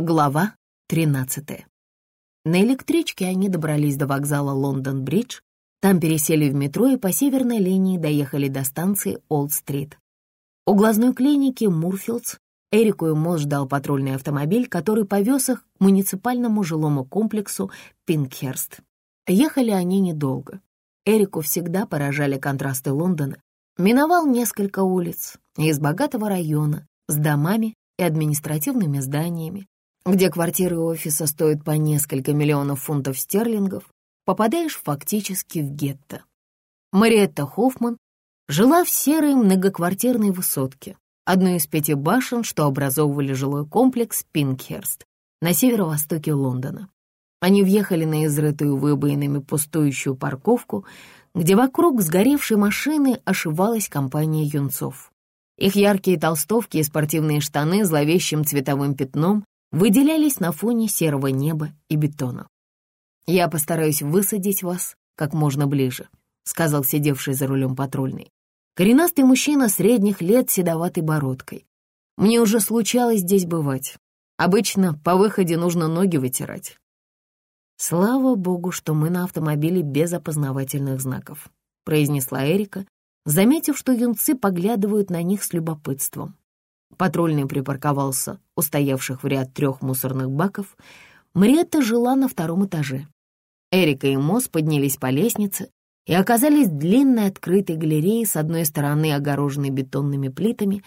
Глава 13. На электричке они добрались до вокзала Лондон-Бридж, там пересели в метро и по северной линии доехали до станции Олд-Стрит. У глазной клиники Мурфилдс Эрику и Мо ждал патрульный автомобиль, который повез их к муниципальному жилому комплексу Пинкхерст. Ехали они недолго. Эрику всегда поражали контрасты Лондона. Миновал несколько улиц из богатого района с домами и административными зданиями, где квартиры офиса стоят по несколько миллионов фунтов стерлингов, попадаешь фактически в гетто. Мариетта Хоффман жила в серой многоквартирной высотке, одной из пяти башен, что образовывали жилой комплекс Пинкхерст на северо-востоке Лондона. Они въехали на изрытую выбоинами пустующую парковку, где вокруг сгоревшей машины ошивалась компания юнцов. Их яркие толстовки и спортивные штаны зловещим цветовым пятном выделялись на фоне серого неба и бетона. «Я постараюсь высадить вас как можно ближе», — сказал сидевший за рулем патрульный. Коренастый мужчина средних лет седоватой бородкой. «Мне уже случалось здесь бывать. Обычно по выходе нужно ноги вытирать». «Слава богу, что мы на автомобиле без опознавательных знаков», — произнесла Эрика, заметив, что юнцы поглядывают на них с любопытством. Патрульный припарковался у стоявших в ряд трех мусорных баков. Мариетта жила на втором этаже. Эрика и Мосс поднялись по лестнице и оказались в длинной открытой галерее с одной стороны огороженной бетонными плитами.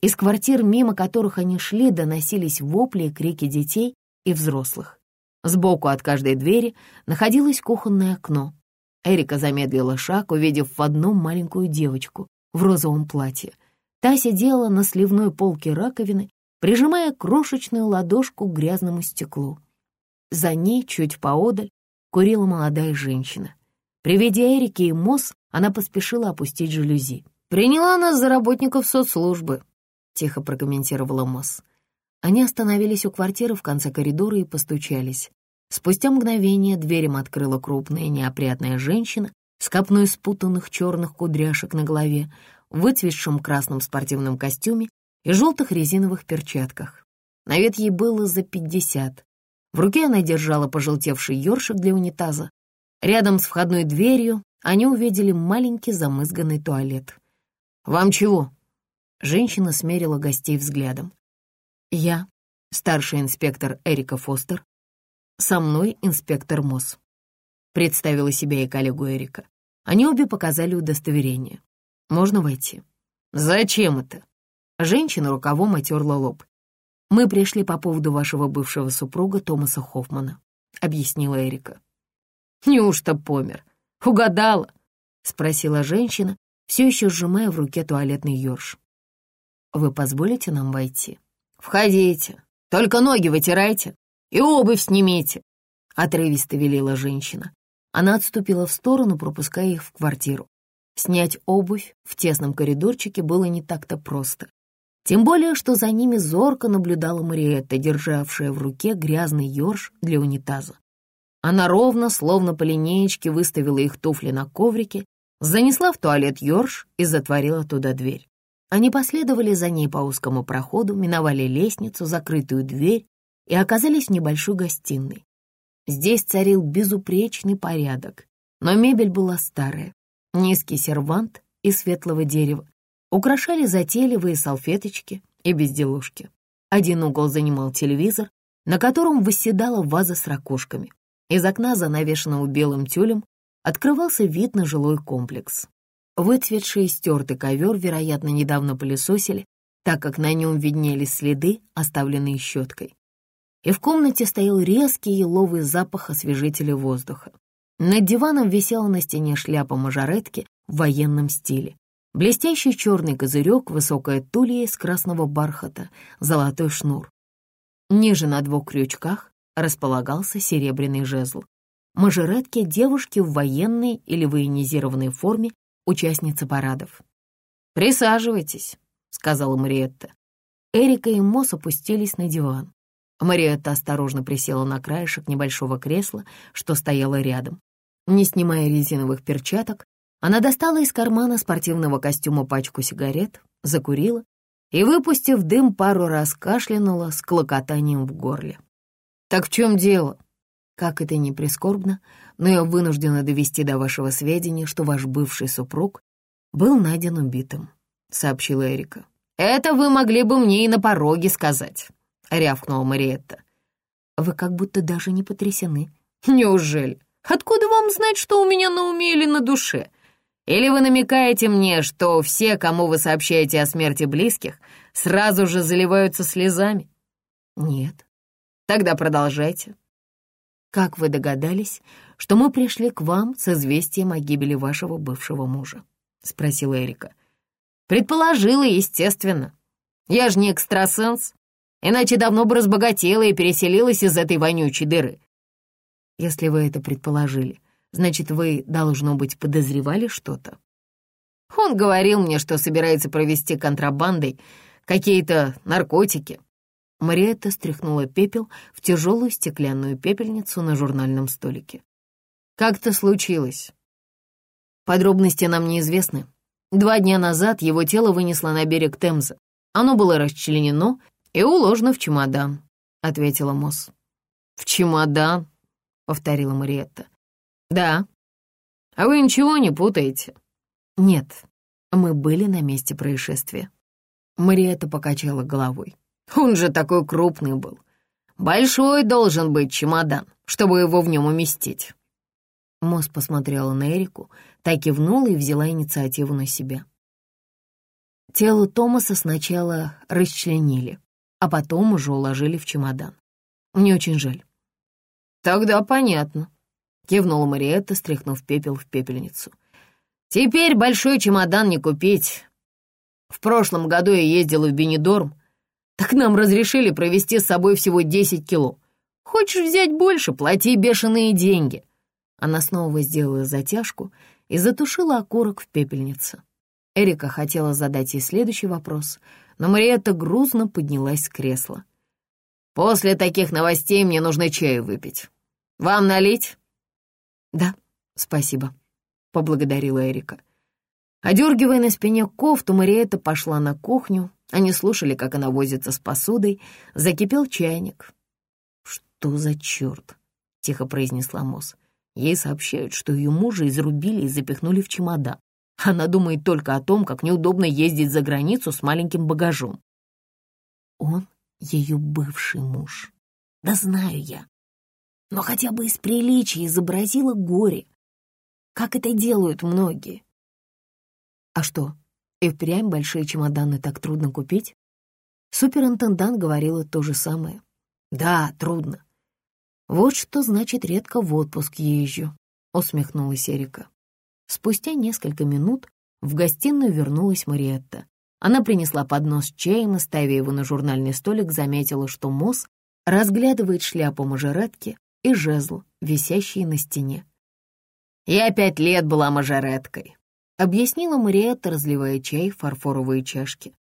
Из квартир, мимо которых они шли, доносились вопли и крики детей и взрослых. Сбоку от каждой двери находилось кухонное окно. Эрика замедлила шаг, увидев в одном маленькую девочку в розовом платье. Та сидела на сливной полке раковины, прижимая крошечную ладошку к грязному стеклу. За ней, чуть поодаль, курила молодая женщина. При виде Эрики и Мосс она поспешила опустить жалюзи. «Приняла нас за работников соцслужбы», — тихо прокомментировала Мосс. Они остановились у квартиры в конце коридора и постучались. Спустя мгновение дверь им открыла крупная неопрятная женщина с копной спутанных черных кудряшек на голове выцветшем красном спортивном костюме и желтых резиновых перчатках. На вид ей было за пятьдесят. В руке она держала пожелтевший ёршик для унитаза. Рядом с входной дверью они увидели маленький замызганный туалет. «Вам чего?» Женщина смерила гостей взглядом. «Я, старший инспектор Эрика Фостер, со мной инспектор Мосс», представила себя и коллегу Эрика. Они обе показали удостоверение. Можно войти?» «Зачем это?» Женщина рукавом отерла лоб. «Мы пришли по поводу вашего бывшего супруга Томаса Хоффмана», — объяснила Эрика. «Неужто помер? Угадала?» — спросила женщина, все еще сжимая в руке туалетный ёрш. «Вы позволите нам войти?» «Входите, только ноги вытирайте и обувь снимите», — отрывисто велела женщина. Она отступила в сторону, пропуская их в квартиру. Снять обувь в тесном коридорчике было не так-то просто. Тем более, что за ними зорко наблюдала Мариетта, державшая в руке грязный ёрш для унитаза. Она ровно, словно по линеечке, выставила их туфли на коврике, занесла в туалет ёрш и затворила туда дверь. Они последовали за ней по узкому проходу, миновали лестницу, закрытую дверь и оказались в небольшой гостиной. Здесь царил безупречный порядок, но мебель была старая, Низкий сервант из светлого дерева украшали затейливые салфеточки и безделушки. Один угол занимал телевизор, на котором восседала ваза с ракушками. Из окна, занавешенного белым тюлем, открывался вид на жилой комплекс. Выцветший и стертый ковер, вероятно, недавно пылесосили, так как на нем виднелись следы, оставленные щеткой. И в комнате стоял резкий еловый запах освежителя воздуха. Над диваном висела на стене шляпа мажоретки в военном стиле. Блестящий черный козырек, высокая тулья из красного бархата, золотой шнур. Ниже на двух крючках располагался серебряный жезл. Мажоретки девушки в военной или военизированной форме, участницы парадов. «Присаживайтесь», — сказала Мариетта. Эрика и Мосс опустились на диван. Мариетта осторожно присела на краешек небольшого кресла, что стояло рядом. Не снимая резиновых перчаток, она достала из кармана спортивного костюма пачку сигарет, закурила и, выпустив дым, пару раз кашлянула с клокотанием в горле. «Так в чем дело?» Как это ни прискорбно, но я вынуждена довести до вашего сведения, что ваш бывший супруг был найден убитым», — сообщила Эрика. «Это вы могли бы мне и на пороге сказать», — рявкнула Мариетта. «Вы как будто даже не потрясены». «Неужели? Откуда вам знать, что у меня на уме или на душе? Или вы намекаете мне, что все, кому вы сообщаете о смерти близких, сразу же заливаются слезами?» «Нет». «Тогда продолжайте». «Как вы догадались, что мы пришли к вам с известием о гибели вашего бывшего мужа?» — спросила Эрика. «Предположила, естественно. Я же не экстрасенс, иначе давно бы разбогатела и переселилась из этой вонючей дыры. Если вы это предположили, значит, вы, должно быть, подозревали что-то?» Он говорил мне, что собирается провести контрабандой какие-то наркотики. Мариетта стряхнула пепел в тяжелую стеклянную пепельницу на журнальном столике. «Как это случилось?» Подробности нам неизвестны. Два дня назад его тело вынесло на берег Темза. Оно было расчленено и уложено в чемодан, — ответила Мосс. «В чемодан?» — повторила Мариетта. «Да. А вы ничего не путаете?» «Нет, мы были на месте происшествия». Мариетта покачала головой. Он же такой крупный был. Большой должен быть чемодан, чтобы его в нем уместить. Мосс посмотрела на Эрику, так кивнула и взяла инициативу на себя. Тело Томаса сначала расчленили, а потом уже уложили в чемодан. Мне очень жаль. «Тогда понятно», — кивнула Мариетта, стряхнув пепел в пепельницу. «Теперь большой чемодан не купить. В прошлом году я ездила в Бенедорм, так нам разрешили провести с собой всего 10 кило. Хочешь взять больше, плати бешеные деньги». Она снова сделала затяжку и затушила окурок в пепельнице. Эрика хотела задать ей следующий вопрос, но Мариетта грузно поднялась с кресла. «После таких новостей мне нужно чаю выпить. Вам налить?» «Да, спасибо», — поблагодарила Эрика. Одергивая на спине кофту, Мариетта пошла на кухню, они слушали, как она возится с посудой. Закипел чайник. «Что за черт?» — тихо произнесла Мосс. Ей сообщают, что ее мужа изрубили и запихнули в чемодан. Она думает только о том, как неудобно ездить за границу с маленьким багажом. Он ее бывший муж. Да знаю я. Но хотя бы из приличия изобразила горе. Как это делают многие. А что, и впрямь большие чемоданы так трудно купить? Суперинтендант говорила то же самое. Да, трудно. Вот что значит редко в отпуск езжу, усмехнулась Эрика. Спустя несколько минут в гостиную вернулась Мариетта. Она принесла поднос с чаем и, ставя его на журнальный столик, заметила, что Мосс разглядывает шляпу мажоретки и жезл, висящий на стене. «Я пять лет была мажореткой», объяснила Мариетта, разливая чай в фарфоровые чашки.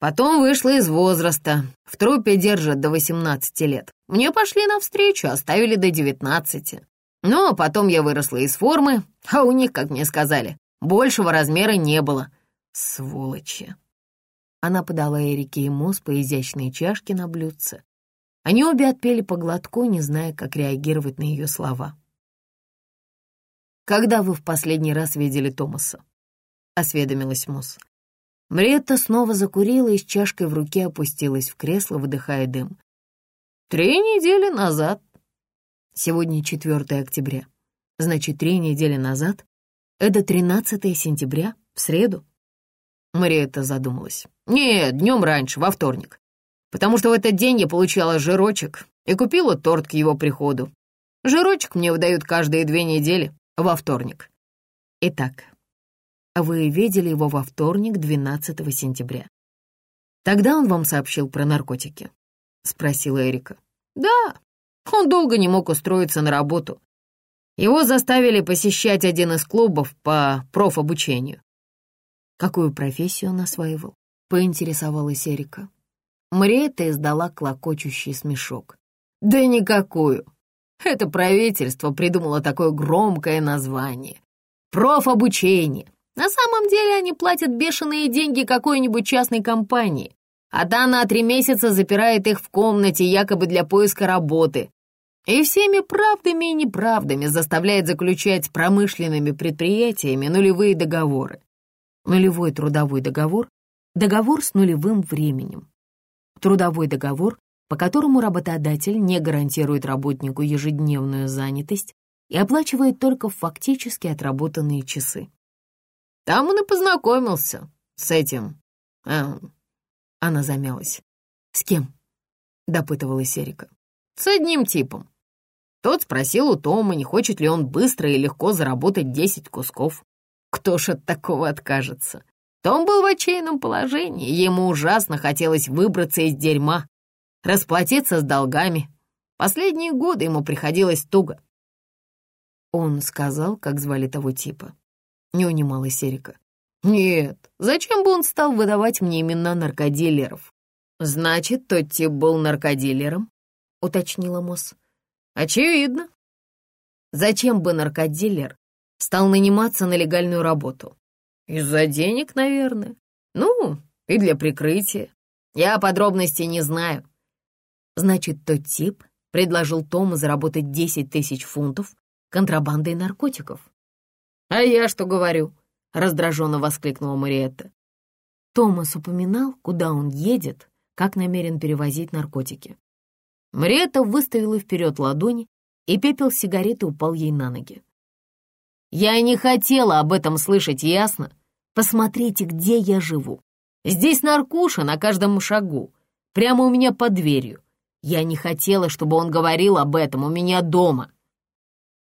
Потом вышла из возраста. В трупе держат до 18 лет. Мне пошли навстречу, оставили до 19. Но потом я выросла из формы, а у них, как мне сказали, большего размера не было. Сволочи. Она подала Эрике и Мосс по изящной чашке на блюдце. Они обе отпели по глотку, не зная, как реагировать на ее слова. «Когда вы в последний раз видели Томаса?» — осведомилась Мосс. Мретта снова закурила и с чашкой в руке опустилась в кресло, выдыхая дым. «Три недели назад». Сегодня 4 октября. Значит, три недели назад? Это 13 сентября, в среду? Мариетта задумалась. «Нет, днем раньше, во вторник. Потому что в этот день я получала жирочек и купила торт к его приходу. Жирочек мне выдают каждые две недели во вторник. Итак, вы видели его во вторник, 12 сентября. Тогда он вам сообщил про наркотики? Спросила Эрика. Да, он долго не мог устроиться на работу. Его заставили посещать один из клубов по профобучению. Какую профессию он осваивал? Поинтересовалась Эрика. Мариетта издала клокочущий смешок. Да никакую. Это правительство придумало такое громкое название. Профобучение. На самом деле они платят бешеные деньги какой-нибудь частной компании, а та на три месяца запирает их в комнате якобы для поиска работы и всеми правдами и неправдами заставляет заключать с промышленными предприятиями нулевые договоры. Нулевой трудовой договор — договор с нулевым временем. Трудовой договор, по которому работодатель не гарантирует работнику ежедневную занятость и оплачивает только фактически отработанные часы. Там он и познакомился с этим. А, она замялась. «С кем?» — допытывалась Эрика. «С одним типом. Тот спросил у Тома, не хочет ли он быстро и легко заработать десять кусков. Кто ж от такого откажется? Том был в отчаянном положении, ему ужасно хотелось выбраться из дерьма, расплатиться с долгами. Последние годы ему приходилось туго. Он сказал, как звали того типа. Не унималась Эрика. «Нет, зачем бы он стал выдавать мне имена наркодилеров?» «Значит, тот тип был наркодилером?» — уточнила Мосс. «Очевидно. Зачем бы наркодилер стал наниматься на легальную работу? Из-за денег, наверное. Ну, и для прикрытия. Я подробностей не знаю». «Значит, тот тип предложил Тому заработать 10 тысяч фунтов контрабандой наркотиков?» «А я что говорю?» — раздраженно воскликнула Мариетта. Томас упоминал, куда он едет, как намерен перевозить наркотики. Мариетта выставила вперед ладони, и пепел сигареты упал ей на ноги. «Я не хотела об этом слышать, ясно? Посмотрите, где я живу. Здесь наркуша на каждом шагу, прямо у меня под дверью. Я не хотела, чтобы он говорил об этом у меня дома».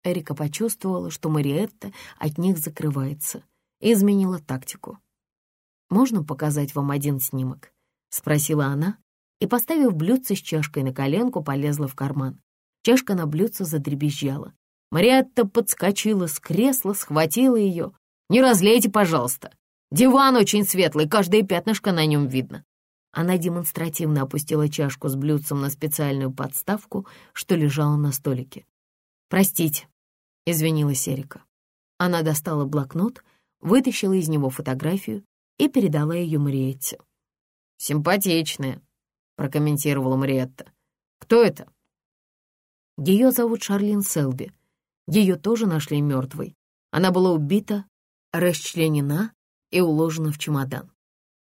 Эрика почувствовала, что Мариетта от них закрывается и изменила тактику. «Можно показать вам один снимок?» — спросила она, и, поставив блюдце с чашкой на коленку, полезла в карман. Чашка на блюдце задребезжала. Мариатта подскочила с кресла, схватила ее. «Не разлейте, пожалуйста. Диван очень светлый, каждое пятнышко на нем видно». Она демонстративно опустила чашку с блюдцем на специальную подставку, что лежала на столике. «Простите», — извинилась Эрика. Она достала блокнот вытащила из него фотографию и передала ее Мариетте. «Симпатичная», — прокомментировала Мариетта. «Кто это?» Ее зовут Шарлин Селби. Ее тоже нашли мертвой. Она была убита, расчленена и уложена в чемодан.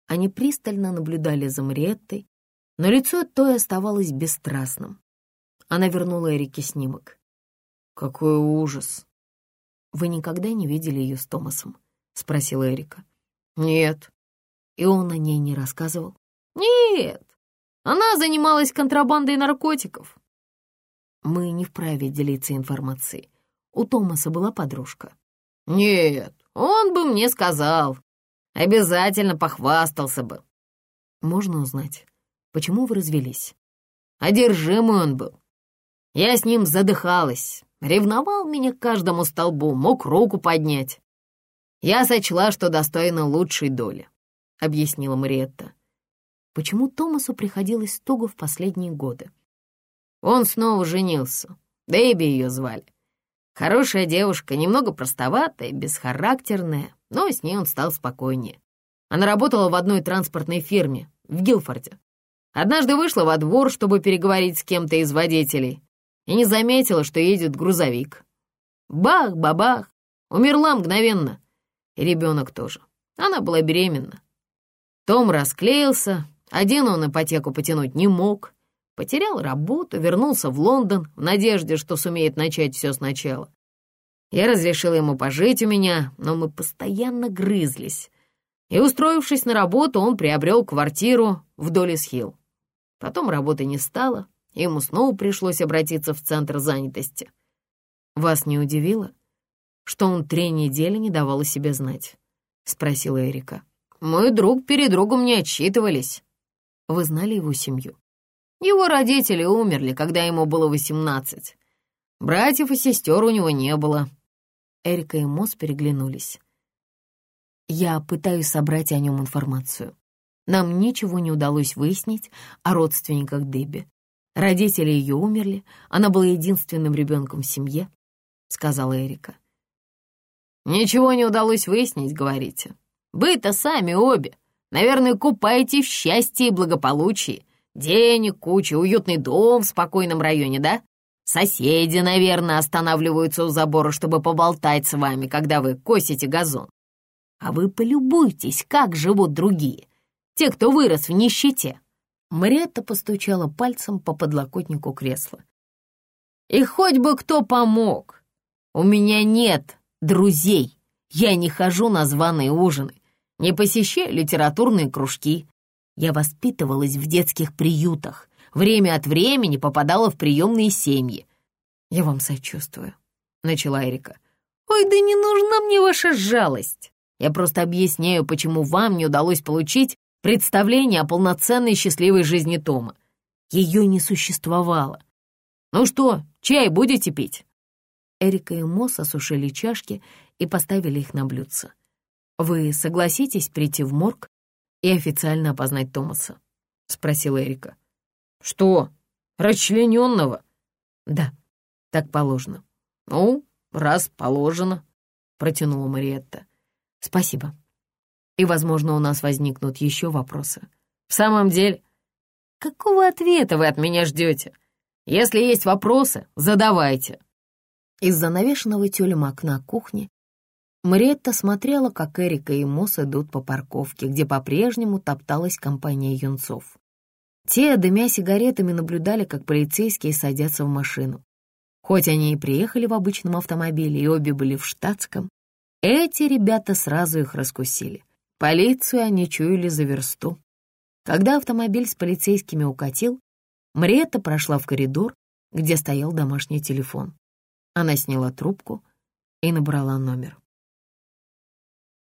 Они пристально наблюдали за Мариеттой, но лицо той оставалось бесстрастным. Она вернула Эрике снимок. «Какой ужас!» «Вы никогда не видели ее с Томасом?» — спросила Эрика. «Нет». «И он о ней не рассказывал?» «Нет. Она занималась контрабандой наркотиков». «Мы не вправе делиться информацией. У Томаса была подружка». «Нет, он бы мне сказал. Обязательно похвастался бы». «Можно узнать, почему вы развелись?» «Одержимый он был. Я с ним задыхалась, ревновал меня к каждому столбу, мог руку поднять. «Я сочла, что достойна лучшей доли», — объяснила Мариетта. Почему Томасу приходилось туго в последние годы? Он снова женился. Дэйби ее звали. Хорошая девушка, немного простоватая, бесхарактерная, но с ней он стал спокойнее. Она работала в одной транспортной фирме в Гилфорде. Однажды вышла во двор, чтобы переговорить с кем-то из водителей, и не заметила, что едет грузовик. Бах-бабах, умерла мгновенно и ребенок тоже. Она была беременна. Том расклеился, один он ипотеку потянуть не мог, потерял работу, вернулся в Лондон в надежде, что сумеет начать все сначала. Я разрешила ему пожить у меня, но мы постоянно грызлись. И, устроившись на работу, он приобрел квартиру в Долис-Хилл. Потом работы не стало, ему снова пришлось обратиться в центр занятости. Вас не удивило? что он три недели не давал о себе знать?» — спросила Эрика. «Мой друг перед другом не отчитывались». «Вы знали его семью?» «Его родители умерли, когда ему было восемнадцать. Братьев и сестер у него не было». Эрика и Мосс переглянулись. «Я пытаюсь собрать о нем информацию. Нам ничего не удалось выяснить о родственниках Дебби. Родители ее умерли, она была единственным ребенком в семье», — сказала Эрика. «Ничего не удалось выяснить, говорите. Вы-то сами обе. Наверное, купаете в счастье и благополучии. Денег, куча, уютный дом в спокойном районе, да? Соседи, наверное, останавливаются у забора, чтобы поболтать с вами, когда вы косите газон. А вы полюбуйтесь, как живут другие, те, кто вырос в нищете. Мариетта постучала пальцем по подлокотнику кресла. И хоть бы кто помог. У меня нет друзей. Я не хожу на званые ужины не посещаю литературные кружки. Я воспитывалась в детских приютах, время от времени попадала в приемные семьи. Я вам сочувствую, — начала Эрика. Ой, да не нужна мне ваша жалость. Я просто объясняю, почему вам не удалось получить представление о полноценной счастливой жизни Тома. Ее не существовало. Ну что, чай будете пить? Эрика и Мосс осушили чашки и поставили их на блюдце. «Вы согласитесь прийти в морг и официально опознать Томаса?» — спросил Эрика. «Что, расчлененного?» «Да, так положено». «Ну, раз положено», — протянула Мариетта. «Спасибо. И, возможно, у нас возникнут еще вопросы. В самом деле, какого ответа вы от меня ждете? Если есть вопросы, задавайте». Из занавешенного тюлем окна кухни Мариетта смотрела, как Эрика и Мосс идут по парковке, где по-прежнему топталась компания юнцов. Те, дымя сигаретами, наблюдали, как полицейские садятся в машину. Хоть они и приехали в обычном автомобиле и обе были в штатском, эти ребята сразу их раскусили. Полицию они чуяли за версту. Когда автомобиль с полицейскими укатил, Мриетта прошла в коридор, где стоял домашний телефон. Она сняла трубку и набрала номер.